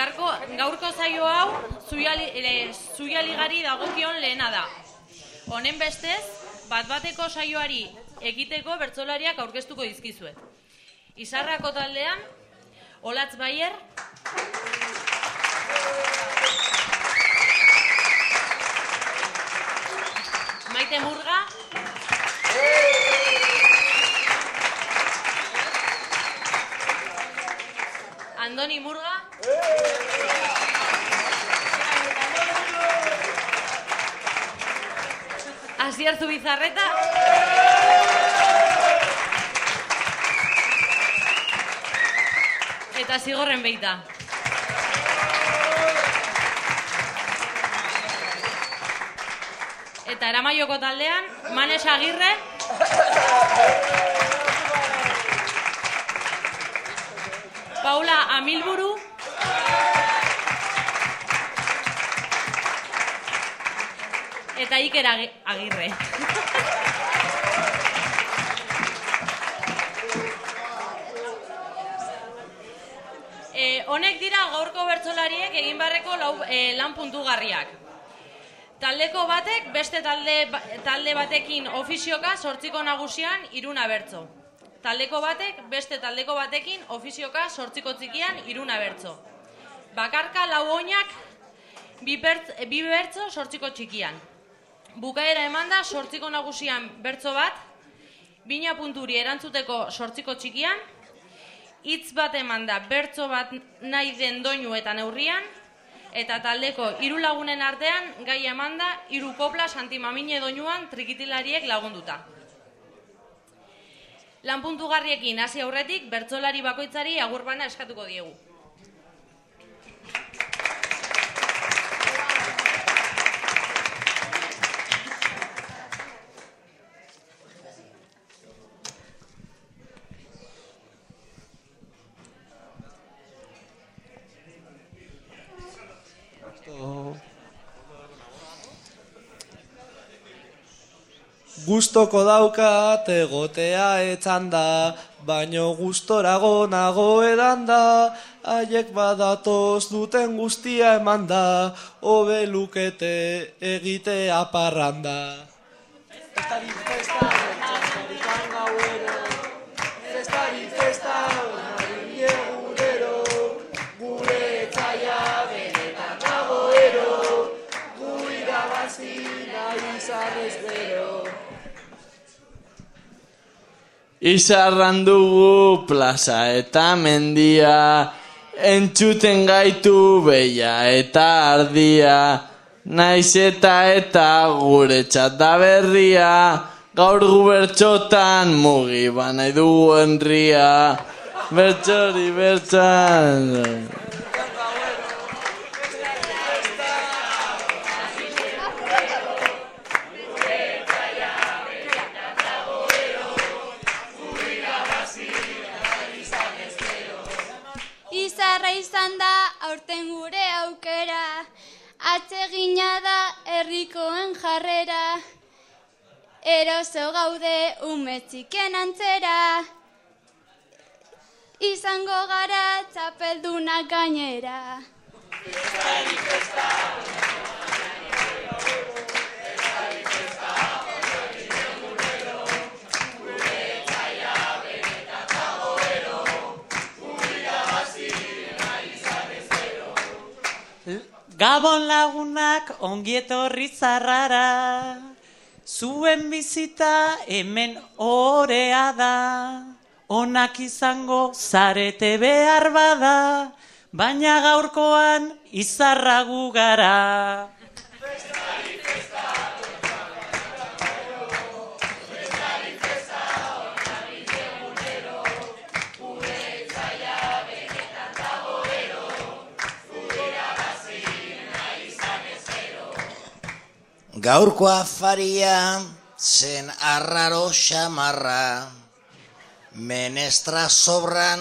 Garko, gaurko zaio hau zuiali, zuialigari dagokion lehena da. Honen bestez, bat bateko saioari egiteko bertsolariak aurkeztuko dizkizuet. Izarrako taldean, Olatz Bayer, Maite Murga, Andoni Murga, Asier Zubizarreta, eta zigorren beita. Eta eramaioko taldean, Manes Agirre, eta Iker Agi- Agirre. E, honek dira gaurko bertsolariek egin barreko lau, e, lan puntugarriak. Taldeko batek beste talde, ba- talde batekin ofizioka sortziko nagusian iruna bertso. Taldeko batek beste taldeko batekin ofizioka sortziko txikian iruna bertso. Bakarka lau oinak bi, bertz, bi bertso sortziko txikian. Bukaera emanda sortziko nagusian bertso bat, bina punturi erantzuteko sortziko txikian, hitz bat emanda bertso bat nahi den doinu eta neurrian, eta taldeko hiru lagunen artean gai emanda hiru kopla santimamine doinuan trikitilariek lagunduta. Lan puntugarriekin hasi aurretik bertsolari bakoitzari agurbana eskatuko diegu. Gustoko daukat egotea etzan da, baino gustorago nago edan da, haiek badatoz duten guztia eman da, hobe lukete egitea parranda. Festari festa, festarikan gauero, festari Izarran dugu plaza eta mendia, entzuten gaitu beia eta ardia, naiz eta eta gure txata berria, gaur gu bertxotan mugi banai dugu enria, bertxori bertxan. Izan da aurten gure aukera, atsegina da herrikoen jarrera, eroso gaude umetxiken antzera, izango gara txapeldunak gainera. Gabon lagunak ongietorri zarrara, zuen bizita hemen orea da, onak izango zarete behar bada, baina gaurkoan izarragu gara. Gaurko afaria zen arraro xamarra, menestra sobran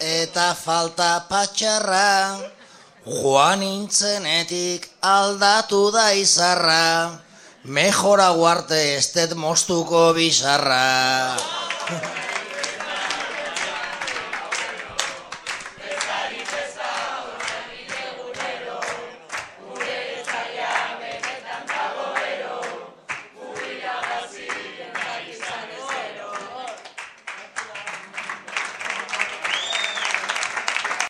eta falta patxarra, joan intzenetik aldatu da izarra, mejora guarte estet mostuko bizarra.